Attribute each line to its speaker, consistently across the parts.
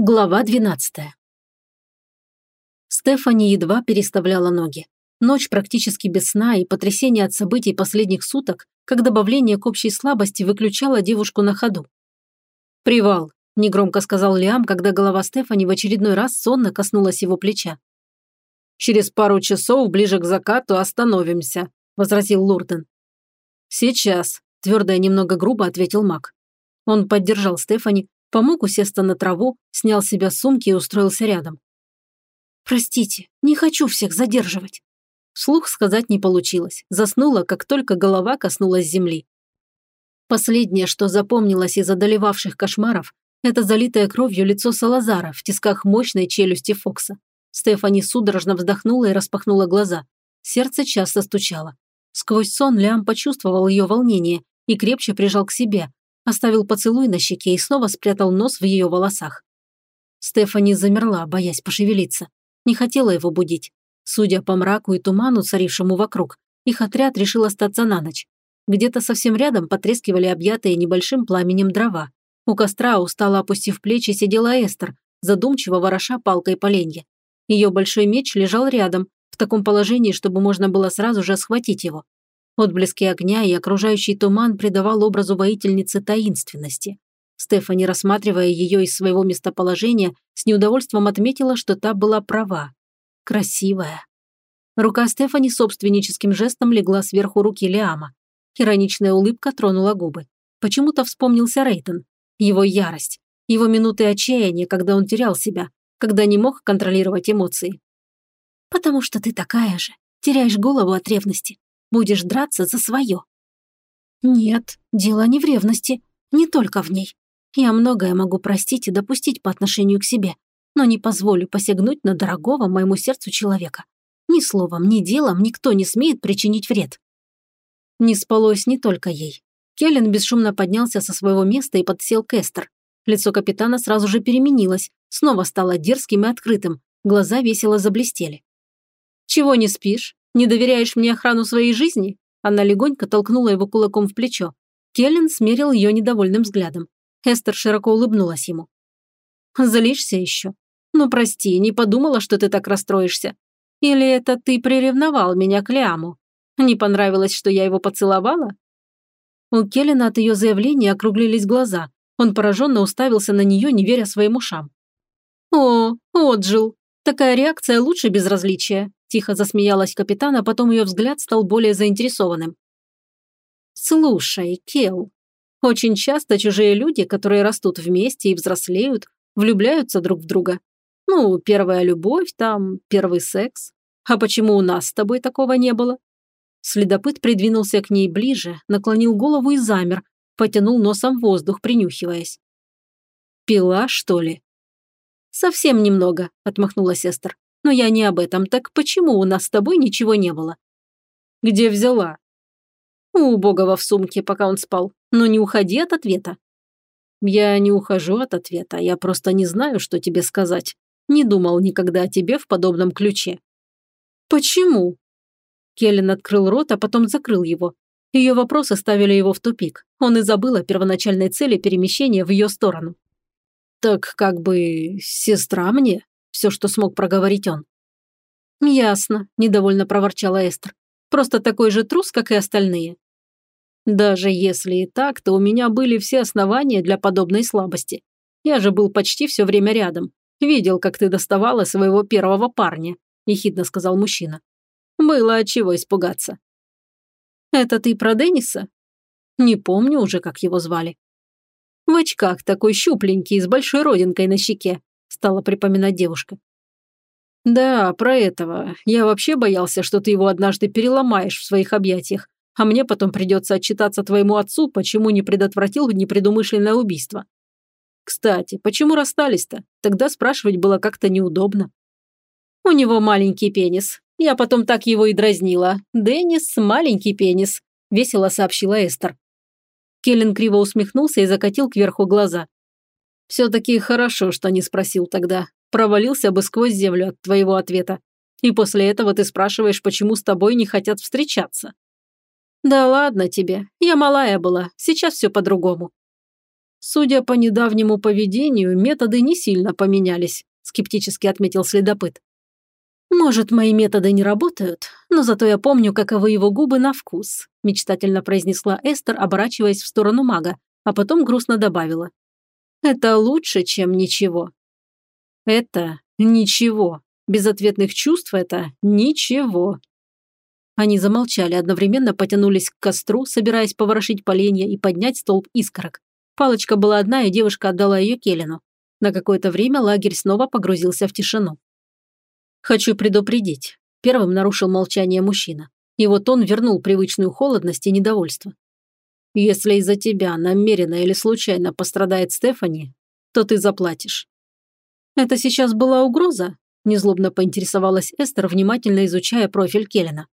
Speaker 1: Глава 12. Стефани едва переставляла ноги. Ночь практически без сна и потрясение от событий последних суток, как добавление к общей слабости выключало девушку на ходу. «Привал», – негромко сказал Лиам, когда голова Стефани в очередной раз сонно коснулась его плеча. «Через пару часов, ближе к закату, остановимся», – возразил Лурден. «Сейчас», – твердо и немного грубо ответил маг. Он поддержал Стефани, помог усесться на траву, снял с себя сумки и устроился рядом. «Простите, не хочу всех задерживать». Слух сказать не получилось, заснула, как только голова коснулась земли. Последнее, что запомнилось из одолевавших кошмаров, это залитое кровью лицо Салазара в тисках мощной челюсти Фокса. Стефани судорожно вздохнула и распахнула глаза. Сердце часто стучало. Сквозь сон Лиам почувствовал ее волнение и крепче прижал к себе, оставил поцелуй на щеке и снова спрятал нос в ее волосах. Стефани замерла, боясь пошевелиться. Не хотела его будить. Судя по мраку и туману, царившему вокруг, их отряд решил остаться на ночь. Где-то совсем рядом потрескивали объятые небольшим пламенем дрова. У костра, устало опустив плечи, сидела Эстер, задумчиво вороша палкой поленья. Ее большой меч лежал рядом, в таком положении, чтобы можно было сразу же схватить его. Отблески огня и окружающий туман придавал образу воительницы таинственности. Стефани, рассматривая ее из своего местоположения, с неудовольствием отметила, что та была права. Красивая. Рука Стефани собственническим жестом легла сверху руки Лиама. Ироничная улыбка тронула губы. Почему-то вспомнился Рейтон. Его ярость. Его минуты отчаяния, когда он терял себя, когда не мог контролировать эмоции. «Потому что ты такая же. Теряешь голову от ревности. Будешь драться за свое». «Нет, дело не в ревности. Не только в ней. Я многое могу простить и допустить по отношению к себе, но не позволю посягнуть на дорогого моему сердцу человека. Ни словом, ни делом никто не смеет причинить вред». Не спалось не только ей. Келлен бесшумно поднялся со своего места и подсел к Эстер. Лицо капитана сразу же переменилось, снова стало дерзким и открытым, глаза весело заблестели. «Чего не спишь? Не доверяешь мне охрану своей жизни?» Она легонько толкнула его кулаком в плечо. Келлен смерил ее недовольным взглядом. Эстер широко улыбнулась ему. «Злишься еще? Ну, прости, не подумала, что ты так расстроишься. Или это ты приревновал меня к Лиаму? Не понравилось, что я его поцеловала?» У Келлена от ее заявления округлились глаза. Он пораженно уставился на нее, не веря своим ушам. «О, Отжил, такая реакция лучше безразличия. Тихо засмеялась капитан, а потом ее взгляд стал более заинтересованным. «Слушай, Кел, очень часто чужие люди, которые растут вместе и взрослеют, влюбляются друг в друга. Ну, первая любовь, там, первый секс. А почему у нас с тобой такого не было?» Следопыт придвинулся к ней ближе, наклонил голову и замер, потянул носом воздух, принюхиваясь. «Пила, что ли?» «Совсем немного», – отмахнулась Эстер. Но я не об этом, так почему у нас с тобой ничего не было? Где взяла? У убогого в сумке, пока он спал. Но не уходи от ответа. Я не ухожу от ответа, я просто не знаю, что тебе сказать. Не думал никогда о тебе в подобном ключе. Почему? Келлен открыл рот, а потом закрыл его. Ее вопросы ставили его в тупик. Он и забыл о первоначальной цели перемещения в ее сторону. «Так как бы сестра мне?» Все, что смог проговорить он. «Ясно», – недовольно проворчала Эстер. «Просто такой же трус, как и остальные». «Даже если и так, то у меня были все основания для подобной слабости. Я же был почти все время рядом. Видел, как ты доставала своего первого парня», – ехидно сказал мужчина. «Было от чего испугаться». «Это ты про Денниса?» «Не помню уже, как его звали». «В очках такой щупленький, с большой родинкой на щеке стала припоминать девушка. «Да, про этого. Я вообще боялся, что ты его однажды переломаешь в своих объятиях, а мне потом придется отчитаться твоему отцу, почему не предотвратил непредумышленное убийство. Кстати, почему расстались-то? Тогда спрашивать было как-то неудобно». «У него маленький пенис. Я потом так его и дразнила. Деннис – маленький пенис», – весело сообщила Эстер. Келлен криво усмехнулся и закатил кверху глаза. Все-таки хорошо, что не спросил тогда. Провалился бы сквозь землю от твоего ответа. И после этого ты спрашиваешь, почему с тобой не хотят встречаться. Да ладно тебе, я малая была, сейчас все по-другому. Судя по недавнему поведению, методы не сильно поменялись, скептически отметил следопыт. «Может, мои методы не работают, но зато я помню, каковы его губы на вкус», мечтательно произнесла Эстер, оборачиваясь в сторону мага, а потом грустно добавила. «Это лучше, чем ничего». «Это ничего. Безответных чувств это ничего». Они замолчали, одновременно потянулись к костру, собираясь поворошить поленья и поднять столб искорок. Палочка была одна, и девушка отдала ее Келину. На какое-то время лагерь снова погрузился в тишину. «Хочу предупредить», – первым нарушил молчание мужчина. И вот он вернул привычную холодность и недовольство. «Если из-за тебя намеренно или случайно пострадает Стефани, то ты заплатишь». «Это сейчас была угроза?» – незлобно поинтересовалась Эстер, внимательно изучая профиль Келлина.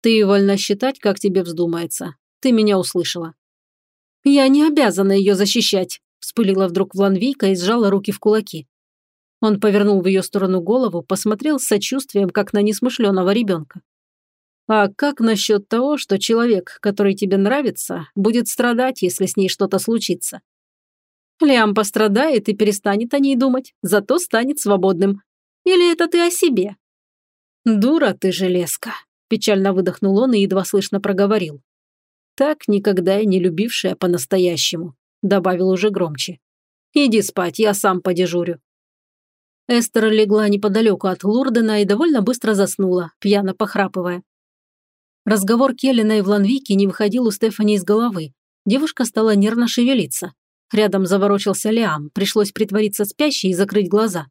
Speaker 1: «Ты вольна считать, как тебе вздумается. Ты меня услышала». «Я не обязана ее защищать», – вспылила вдруг Вланвийка и сжала руки в кулаки. Он повернул в ее сторону голову, посмотрел с сочувствием, как на несмышленого ребенка. «А как насчет того, что человек, который тебе нравится, будет страдать, если с ней что-то случится?» Лиам пострадает и перестанет о ней думать, зато станет свободным. Или это ты о себе?» «Дура ты, железка!» – печально выдохнул он и едва слышно проговорил. «Так никогда и не любившая по-настоящему», – добавил уже громче. «Иди спать, я сам подежурю». Эстер легла неподалеку от Лурдена и довольно быстро заснула, пьяно похрапывая. Разговор Келлина и Вланвики не выходил у Стефани из головы. Девушка стала нервно шевелиться. Рядом заворочился Лиам, пришлось притвориться спящей и закрыть глаза.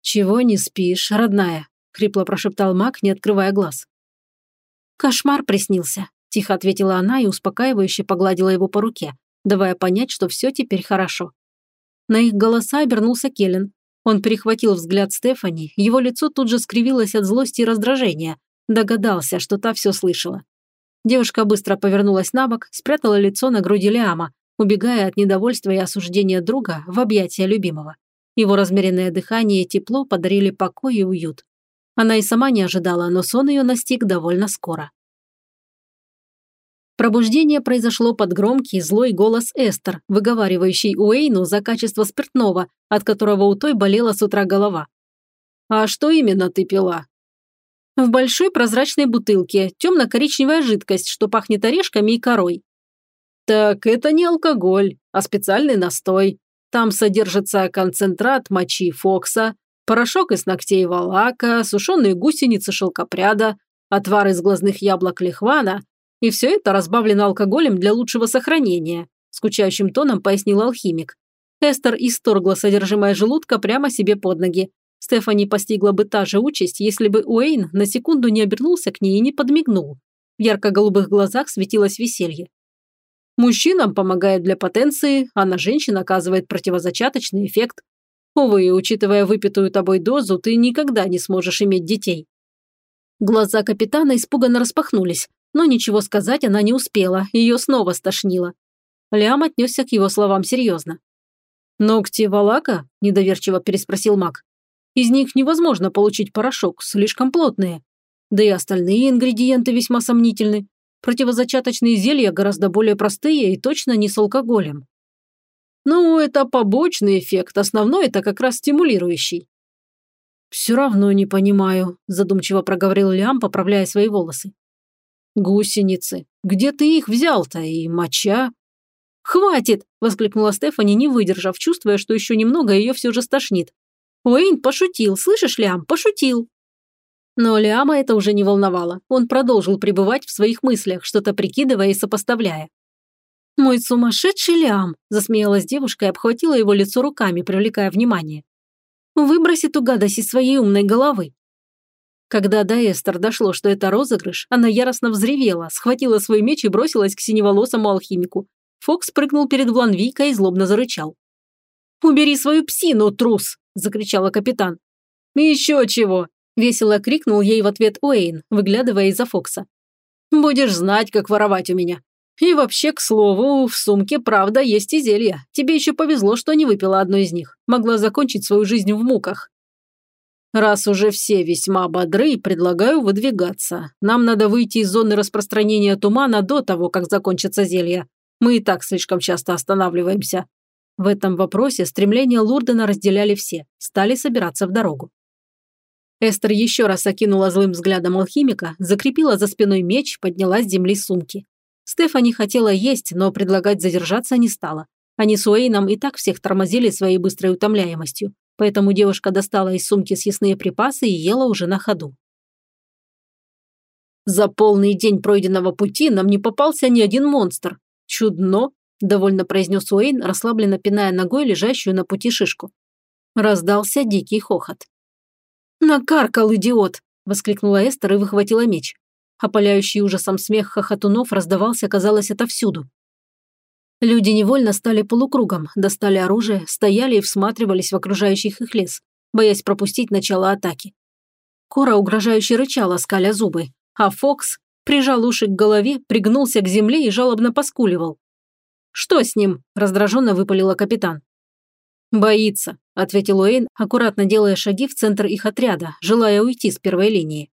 Speaker 1: «Чего не спишь, родная?» – хрипло прошептал маг, не открывая глаз. «Кошмар приснился», – тихо ответила она и успокаивающе погладила его по руке, давая понять, что все теперь хорошо. На их голоса обернулся Келлен, он перехватил взгляд Стефани, его лицо тут же скривилось от злости и раздражения. Догадался, что та все слышала. Девушка быстро повернулась на бок, спрятала лицо на груди Лиама, убегая от недовольства и осуждения друга в объятия любимого. Его размеренное дыхание и тепло подарили покой и уют. Она и сама не ожидала, но сон ее настиг довольно скоро. Пробуждение произошло под громкий злой голос Эстер, выговаривающий Уэйну за качество спиртного, от которого у той болела с утра голова. «А что именно ты пила?» «В большой прозрачной бутылке, темно-коричневая жидкость, что пахнет орешками и корой». «Так это не алкоголь, а специальный настой. Там содержится концентрат мочи Фокса, порошок из ногтей валака, сушеные гусеницы шелкопряда, отвар из глазных яблок лихвана, и все это разбавлено алкоголем для лучшего сохранения», скучающим тоном пояснил алхимик. Эстер исторгла содержимое желудка прямо себе под ноги. Стефани постигла бы та же участь, если бы Уэйн на секунду не обернулся к ней и не подмигнул. В ярко-голубых глазах светилось веселье. Мужчинам помогает для потенции, а на женщин оказывает противозачаточный эффект. Увы, учитывая выпитую тобой дозу, ты никогда не сможешь иметь детей. Глаза капитана испуганно распахнулись, но ничего сказать она не успела, ее снова стошнило. Лям отнесся к его словам серьезно. «Ногти валака?» – недоверчиво переспросил маг. «Из них невозможно получить порошок, слишком плотные. Да и остальные ингредиенты весьма сомнительны. Противозачаточные зелья гораздо более простые и точно не с алкоголем». «Ну, это побочный эффект, основной – это как раз стимулирующий». «Все равно не понимаю», – задумчиво проговорил Лям, поправляя свои волосы. Гусеницы. Где ты их взял-то? И моча? «Хватит!» – воскликнула Стефани, не выдержав, чувствуя, что еще немного ее все же стошнит. «Уэйн пошутил, слышишь, Лям, пошутил!» Но Лиама это уже не волновало. Он продолжил пребывать в своих мыслях, что-то прикидывая и сопоставляя. «Мой сумасшедший Лиам!» – засмеялась девушка и обхватила его лицо руками, привлекая внимание. «Выброси эту гадость из своей умной головы. Когда до Эстер дошло, что это розыгрыш, она яростно взревела, схватила свой меч и бросилась к синеволосому алхимику. Фокс прыгнул перед Вланвийкой и злобно зарычал. «Убери свою псину, трус!» – закричала капитан. «Еще чего!» – весело крикнул ей в ответ Уэйн, выглядывая из-за Фокса. «Будешь знать, как воровать у меня. И вообще, к слову, в сумке правда есть и зелья. Тебе еще повезло, что не выпила одно из них. Могла закончить свою жизнь в муках. Раз уже все весьма бодры, предлагаю выдвигаться. Нам надо выйти из зоны распространения тумана до того, как закончится зелье. Мы и так слишком часто останавливаемся». В этом вопросе стремления Лурдена разделяли все, стали собираться в дорогу. Эстер еще раз окинула злым взглядом алхимика, закрепила за спиной меч, подняла с земли сумки. Стефани хотела есть, но предлагать задержаться не стала. Они с Уэйном и так всех тормозили своей быстрой утомляемостью, поэтому девушка достала из сумки съестные припасы и ела уже на ходу. «За полный день пройденного пути нам не попался ни один монстр. Чудно!» – довольно произнес Уэйн, расслабленно пиная ногой лежащую на пути шишку. Раздался дикий хохот. «Накаркал, идиот!» – воскликнула Эстер и выхватила меч. Опаляющий ужасом смех хохотунов раздавался, казалось, отовсюду. Люди невольно стали полукругом, достали оружие, стояли и всматривались в окружающих их лес, боясь пропустить начало атаки. Кора угрожающе рычала, скаля зубы, а Фокс прижал уши к голове, пригнулся к земле и жалобно поскуливал. «Что с ним?» – раздраженно выпалила капитан. «Боится», – ответил Уэйн, аккуратно делая шаги в центр их отряда, желая уйти с первой линии.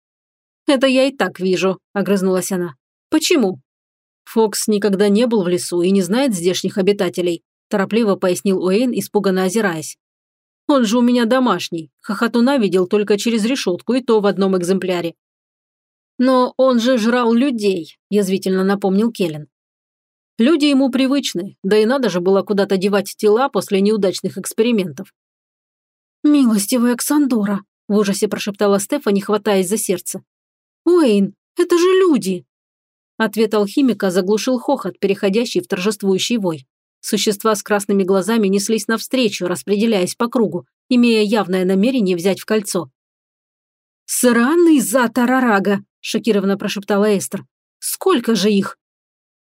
Speaker 1: «Это я и так вижу», – огрызнулась она. «Почему?» «Фокс никогда не был в лесу и не знает здешних обитателей», – торопливо пояснил Уэйн, испуганно озираясь. «Он же у меня домашний. Хохотуна видел только через решетку, и то в одном экземпляре». «Но он же жрал людей», – язвительно напомнил Келлен. Люди ему привычны, да и надо же было куда-то девать тела после неудачных экспериментов. «Милостивая Ксандора», – в ужасе прошептала Стефани, хватаясь за сердце. «Уэйн, это же люди!» Ответ алхимика заглушил хохот, переходящий в торжествующий вой. Существа с красными глазами неслись навстречу, распределяясь по кругу, имея явное намерение взять в кольцо. «Сраный за Тарарага!» – шокированно прошептала Эстер. «Сколько же их?»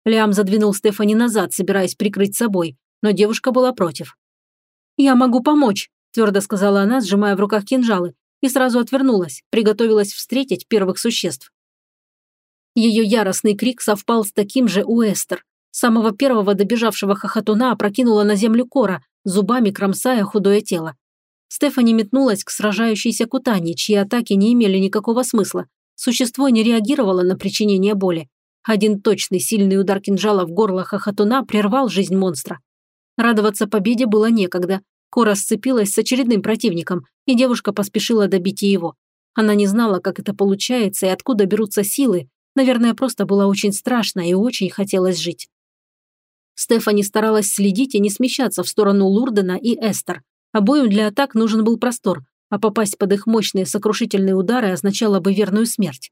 Speaker 1: Лиам задвинул Стефани назад, собираясь прикрыть собой, но девушка была против. «Я могу помочь», – твердо сказала она, сжимая в руках кинжалы, и сразу отвернулась, приготовилась встретить первых существ. Ее яростный крик совпал с таким же у Эстер. Самого первого добежавшего хохотуна опрокинула на землю кора, зубами кромсая худое тело. Стефани метнулась к сражающейся Кутани, чьи атаки не имели никакого смысла. Существо не реагировало на причинение боли. Один точный сильный удар кинжала в горло хохотуна прервал жизнь монстра. Радоваться победе было некогда. Кора сцепилась с очередным противником, и девушка поспешила добить и его. Она не знала, как это получается и откуда берутся силы. Наверное, просто было очень страшно и очень хотелось жить. Стефани старалась следить и не смещаться в сторону Лурдена и Эстер. Обоим для атак нужен был простор, а попасть под их мощные сокрушительные удары означало бы верную смерть.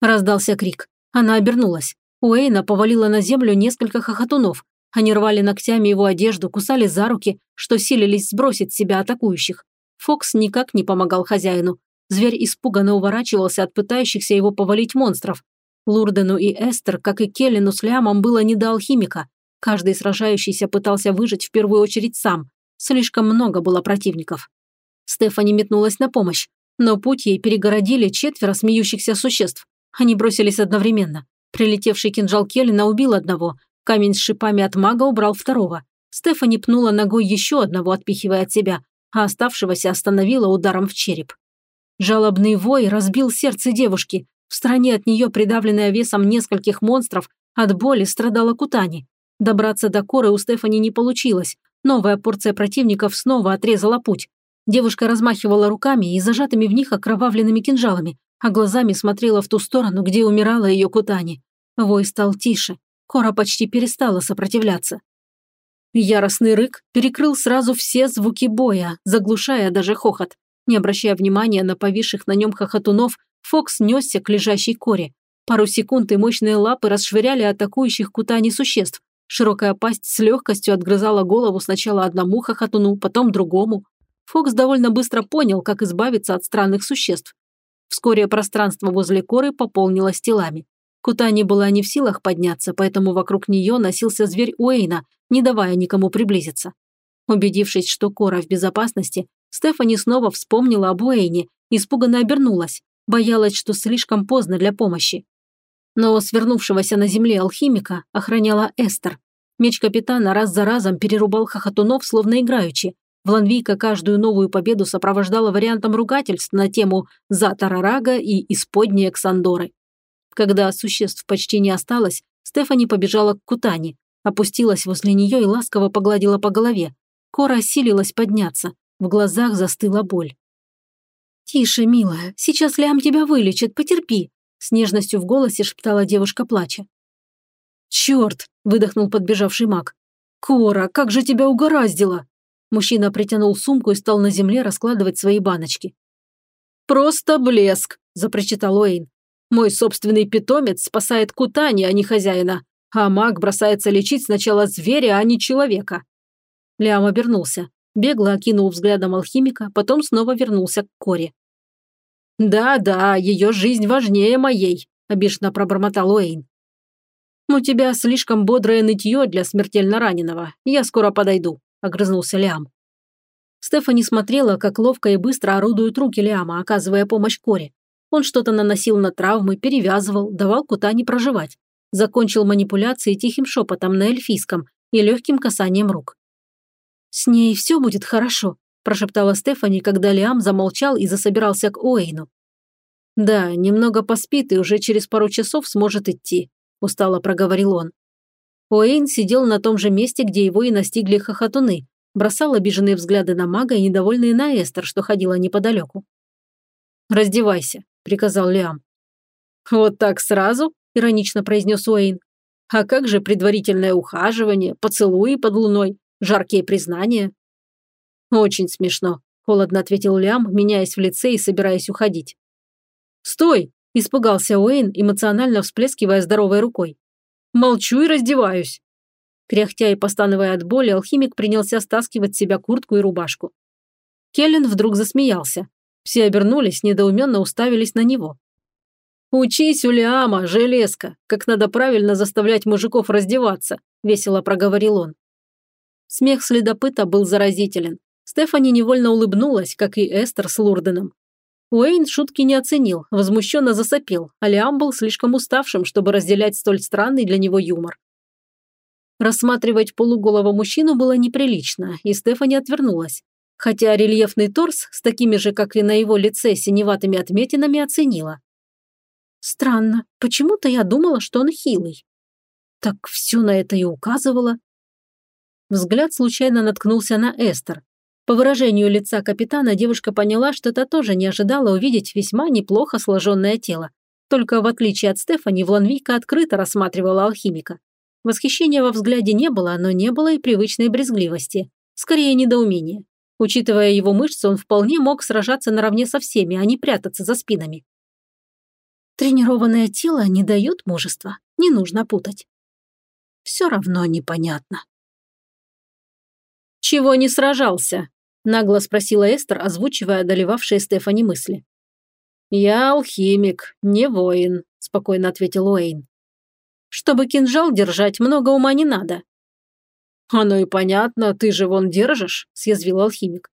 Speaker 1: Раздался крик. Она обернулась. Уэйна повалила на землю несколько хохотунов. Они рвали ногтями его одежду, кусали за руки, что силились сбросить с себя атакующих. Фокс никак не помогал хозяину. Зверь испуганно уворачивался от пытающихся его повалить монстров. Лурдену и Эстер, как и Келлину с Лямом, было не до алхимика. Каждый сражающийся пытался выжить в первую очередь сам. Слишком много было противников. Стефани метнулась на помощь, но путь ей перегородили четверо смеющихся существ. Они бросились одновременно. Прилетевший кинжал Келлина убил одного. Камень с шипами от мага убрал второго. Стефани пнула ногой еще одного, отпихивая от себя, а оставшегося остановила ударом в череп. Жалобный вой разбил сердце девушки. В стороне от нее, придавленная весом нескольких монстров, от боли страдала Кутани. Добраться до коры у Стефани не получилось. Новая порция противников снова отрезала путь. Девушка размахивала руками и зажатыми в них окровавленными кинжалами, а глазами смотрела в ту сторону, где умирала ее Кутани. Вой стал тише. Кора почти перестала сопротивляться. Яростный рык перекрыл сразу все звуки боя, заглушая даже хохот. Не обращая внимания на повисших на нем хохотунов, Фокс несся к лежащей коре. Пару секунд и мощные лапы расшвыряли атакующих кутани существ. Широкая пасть с легкостью отгрызала голову сначала одному хохотуну, потом другому. Фокс довольно быстро понял, как избавиться от странных существ. Вскоре пространство возле коры пополнилось телами. Кутани была не в силах подняться, поэтому вокруг нее носился зверь Уэйна, не давая никому приблизиться. Убедившись, что кора в безопасности, Стефани снова вспомнила об Уэйне, испуганно обернулась, боялась, что слишком поздно для помощи. Но свернувшегося на земле алхимика охраняла Эстер. Меч капитана раз за разом перерубал хохотунов, словно играючи, Вланвийка каждую новую победу сопровождала вариантом ругательств на тему «за Тарарага» и «исподние Ксандоры». Когда существ почти не осталось, Стефани побежала к Кутани, опустилась возле нее и ласково погладила по голове. Кора осилилась подняться, в глазах застыла боль. «Тише, милая, сейчас Лям тебя вылечит, потерпи», с нежностью в голосе шептала девушка, плача. «Черт!» – выдохнул подбежавший маг. «Кора, как же тебя угораздило!» Мужчина притянул сумку и стал на земле раскладывать свои баночки. «Просто блеск!» – запрочитал Уэйн. «Мой собственный питомец спасает Кутани, а не хозяина, а маг бросается лечить сначала зверя, а не человека». Лиам обернулся, бегло окинул взглядом алхимика, потом снова вернулся к Коре. «Да-да, ее жизнь важнее моей», – обиженно пробормотал Уэйн. «У тебя слишком бодрое нытье для смертельно раненого. Я скоро подойду», – огрызнулся Лиам. Стефани смотрела, как ловко и быстро орудуют руки Лиама, оказывая помощь Коре. Он что-то наносил на травмы, перевязывал, давал Кутани проживать. Закончил манипуляции тихим шепотом на эльфийском и легким касанием рук. «С ней все будет хорошо», прошептала Стефани, когда Лиам замолчал и засобирался к Уэйну. «Да, немного поспит и уже через пару часов сможет идти», – устало проговорил он. Уэйн сидел на том же месте, где его и настигли хохотуны, бросал обиженные взгляды на мага и недовольные на Эстер, что ходила неподалеку. «Раздевайся», – приказал Лиам. «Вот так сразу?» – иронично произнес Уэйн. «А как же предварительное ухаживание, поцелуи под луной, жаркие признания?» «Очень смешно», – холодно ответил Лиам, меняясь в лице и собираясь уходить. «Стой!» – испугался Уэйн, эмоционально всплескивая здоровой рукой. «Молчу и раздеваюсь». Кряхтя и постановая от боли, алхимик принялся стаскивать с себя куртку и рубашку. Келлен вдруг засмеялся. Все обернулись, недоуменно уставились на него. «Учись у Лиама, железка, как надо правильно заставлять мужиков раздеваться», – весело проговорил он. Смех следопыта был заразителен. Стефани невольно улыбнулась, как и Эстер с Лурденом. Уэйн шутки не оценил, возмущенно засопел, а Лиам был слишком уставшим, чтобы разделять столь странный для него юмор. Рассматривать полуголого мужчину было неприлично, и Стефани отвернулась. Хотя рельефный торс с такими же, как и на его лице, синеватыми отметинами оценила. Странно, почему-то я думала, что он хилый. Так все на это и указывало. Взгляд случайно наткнулся на Эстер, по выражению лица капитана девушка поняла, что та тоже не ожидала увидеть весьма неплохо сложенное тело. Только в отличие от Стефани, Вланвика открыто рассматривала алхимика. Восхищения во взгляде не было, но не было и привычной брезгливости. Скорее, недоумение. Учитывая его мышцы, он вполне мог сражаться наравне со всеми, а не прятаться за спинами. Тренированное тело не дает мужества, не нужно путать. Все равно непонятно. «Чего не сражался?» Нагло спросила Эстер, озвучивая одолевавшие Стефани мысли. «Я алхимик, не воин», – спокойно ответил Уэйн. «Чтобы кинжал держать, много ума не надо». «Оно и понятно, ты же вон держишь», – съязвил алхимик.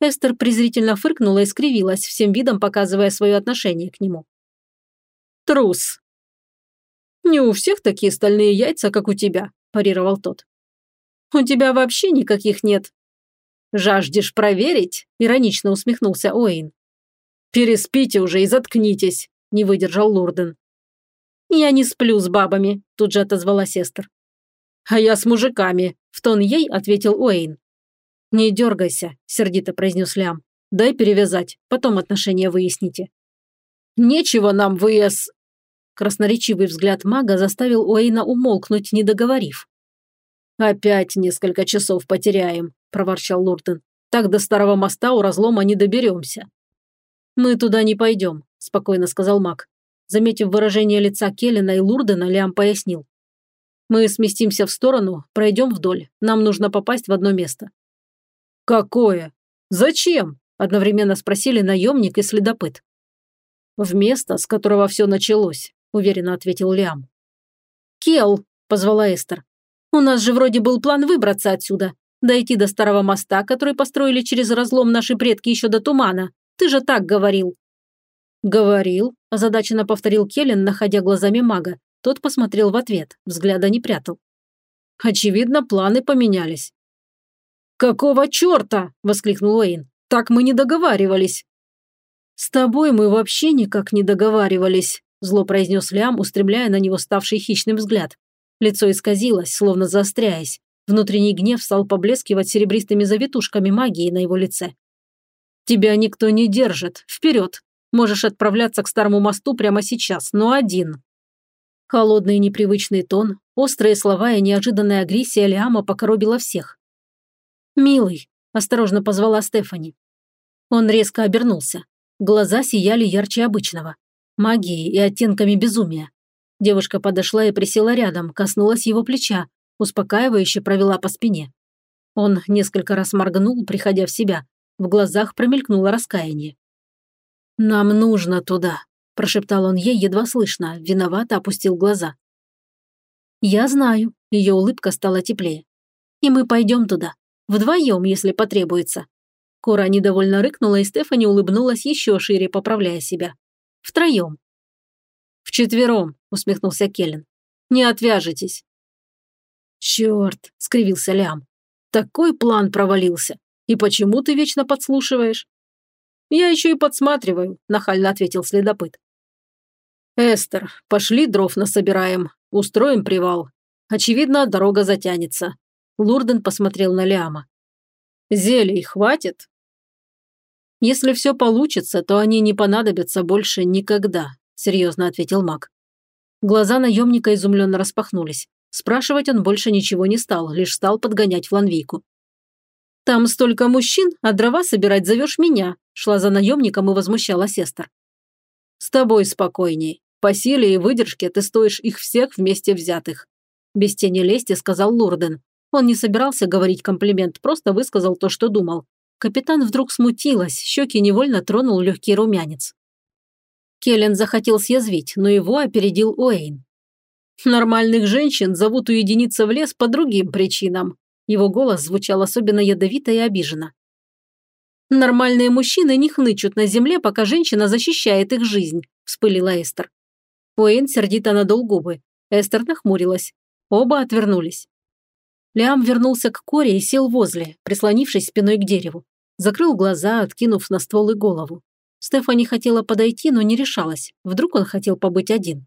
Speaker 1: Эстер презрительно фыркнула и скривилась, всем видом показывая свое отношение к нему. «Трус!» «Не у всех такие стальные яйца, как у тебя», – парировал тот. «У тебя вообще никаких нет», «Жаждешь проверить?» – иронично усмехнулся Оэйн. «Переспите уже и заткнитесь», – не выдержал Лурден. «Я не сплю с бабами», – тут же отозвалась Эстер. «А я с мужиками», – в тон ей ответил Уэйн. «Не дергайся», – сердито произнес Лям. «Дай перевязать, потом отношения выясните». «Нечего нам выяс...» Красноречивый взгляд мага заставил Уэйна умолкнуть, не договорив. «Опять несколько часов потеряем», проворчал Лурден. «Так до старого моста у разлома не доберемся». «Мы туда не пойдем», – спокойно сказал маг. Заметив выражение лица Келлина и Лурдена, Лиам пояснил. «Мы сместимся в сторону, пройдем вдоль. Нам нужно попасть в одно место». «Какое? Зачем?» – одновременно спросили наемник и следопыт. «В место, с которого все началось», – уверенно ответил Лиам. «Кел», – позвала Эстер. «У нас же вроде был план выбраться отсюда дойти до старого моста, который построили через разлом наши предки еще до тумана. Ты же так говорил». «Говорил», – озадаченно повторил Келлен, находя глазами мага. Тот посмотрел в ответ, взгляда не прятал. Очевидно, планы поменялись. «Какого черта?» – воскликнул Уэйн. «Так мы не договаривались». «С тобой мы вообще никак не договаривались», – зло произнес Лям, устремляя на него ставший хищным взгляд. Лицо исказилось, словно заостряясь. Внутренний гнев стал поблескивать серебристыми завитушками магии на его лице. «Тебя никто не держит. Вперед! Можешь отправляться к старому мосту прямо сейчас, но один». Холодный непривычный тон, острые слова и неожиданная агрессия Лиама покоробила всех. «Милый», – осторожно позвала Стефани. Он резко обернулся. Глаза сияли ярче обычного. Магией и оттенками безумия. Девушка подошла и присела рядом, коснулась его плеча, успокаивающе провела по спине. Он несколько раз моргнул, приходя в себя. В глазах промелькнуло раскаяние. «Нам нужно туда», – прошептал он ей едва слышно, виновато опустил глаза. «Я знаю», – ее улыбка стала теплее. «И мы пойдем туда. Вдвоем, если потребуется». Кора недовольно рыкнула, и Стефани улыбнулась еще шире, поправляя себя. «Втроем». «Вчетвером», – усмехнулся Келлен. «Не отвяжетесь». «Черт!» – скривился Лям. «Такой план провалился. И почему ты вечно подслушиваешь?» «Я еще и подсматриваю», – нахально ответил следопыт. «Эстер, пошли дров насобираем, устроим привал. Очевидно, дорога затянется». Лурден посмотрел на Лиама. «Зелий хватит?» «Если все получится, то они не понадобятся больше никогда», – серьезно ответил маг. Глаза наемника изумленно распахнулись. Спрашивать он больше ничего не стал, лишь стал подгонять Фланвейку. «Там столько мужчин, а дрова собирать зовешь меня», шла за наемником и возмущала сестер. «С тобой спокойней. По силе и выдержке ты стоишь их всех вместе взятых», без тени лести сказал Лурден. Он не собирался говорить комплимент, просто высказал то, что думал. Капитан вдруг смутилась, щеки невольно тронул легкий румянец. Келлен захотел съязвить, но его опередил Уэйн. «Нормальных женщин зовут уединиться в лес по другим причинам», его голос звучал особенно ядовито и обиженно. «Нормальные мужчины не хнычут на земле, пока женщина защищает их жизнь», – вспылила Эстер. Уэйн сердито надул губы. Эстер нахмурилась. Оба отвернулись. Лиам вернулся к Коре и сел возле, прислонившись спиной к дереву. Закрыл глаза, откинув на ствол и голову. Стефани хотела подойти, но не решалась. Вдруг он хотел побыть один.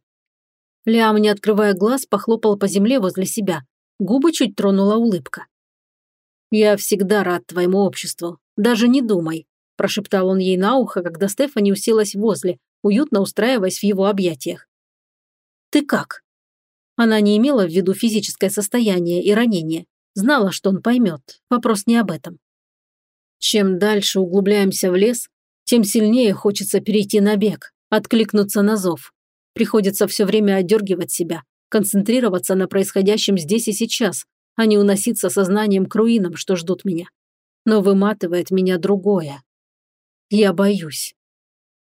Speaker 1: Лиам, не открывая глаз, похлопал по земле возле себя, Губы чуть тронула улыбка. «Я всегда рад твоему обществу. Даже не думай», – прошептал он ей на ухо, когда Стефани уселась возле, уютно устраиваясь в его объятиях. «Ты как?» Она не имела в виду физическое состояние и ранение. Знала, что он поймет. Вопрос не об этом. Чем дальше углубляемся в лес, тем сильнее хочется перейти на бег, откликнуться на зов. Приходится все время одергивать себя, концентрироваться на происходящем здесь и сейчас, а не уноситься сознанием к руинам, что ждут меня. Но выматывает меня другое. Я боюсь.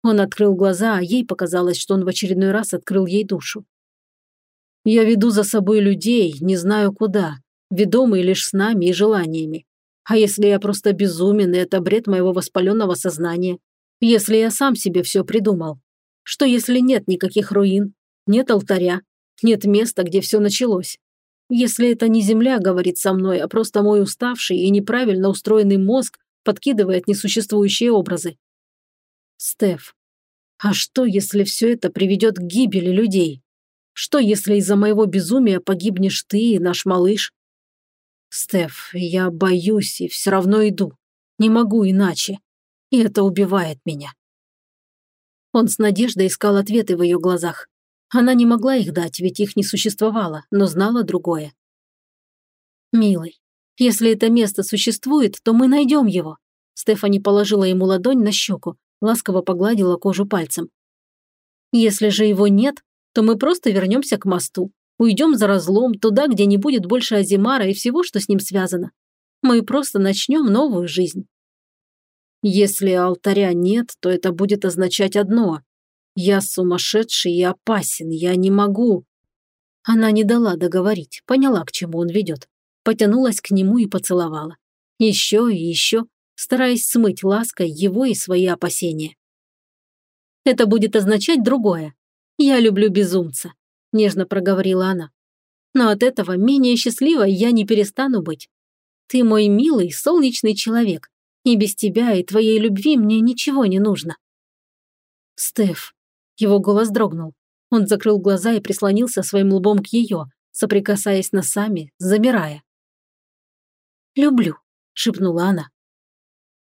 Speaker 1: Он открыл глаза, а ей показалось, что он в очередной раз открыл ей душу. Я веду за собой людей, не знаю куда, ведомые лишь с нами и желаниями. А если я просто безумен, и это бред моего воспаленного сознания? Если я сам себе все придумал? Что если нет никаких руин, нет алтаря, нет места, где все началось. Если это не земля говорит со мной, а просто мой уставший и неправильно устроенный мозг подкидывает несуществующие образы. Стеф, а что, если все это приведет к гибели людей? Что, если из-за моего безумия погибнешь ты и наш малыш? Стеф, я боюсь и все равно иду. Не могу иначе. И это убивает меня. Он с надеждой искал ответы в ее глазах. Она не могла их дать, ведь их не существовало, но знала другое. «Милый, если это место существует, то мы найдем его». Стефани положила ему ладонь на щеку, ласково погладила кожу пальцем. «Если же его нет, то мы просто вернемся к мосту, уйдем за разлом, туда, где не будет больше Азимара и всего, что с ним связано. Мы просто начнем новую жизнь». «Если алтаря нет, то это будет означать одно я сумасшедший и опасен, я не могу. Она не дала договорить, поняла, к чему он ведет. Потянулась к нему и поцеловала. Еще и еще, стараясь смыть лаской его и свои опасения. Это будет означать другое. Я люблю безумца, нежно проговорила она. Но от этого менее счастливой я не перестану быть. Ты мой милый, солнечный человек, и без тебя и твоей любви мне ничего не нужно. Стеф, его голос дрогнул. Он закрыл глаза и прислонился своим лбом к ее, соприкасаясь носами, замирая. «Люблю», – шепнула она.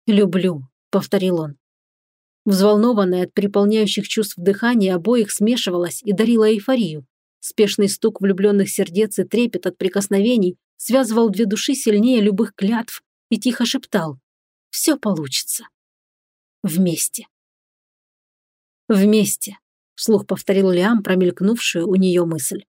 Speaker 1: «Люблю», – повторил он. Взволнованное от переполняющих чувств дыхание обоих смешивалось и дарило эйфорию. Спешный стук влюбленных сердец и трепет от прикосновений связывал две души сильнее любых клятв и тихо шептал «Все получится». Вместе. Вместе, вслух повторил Лиам промелькнувшую у нее мысль.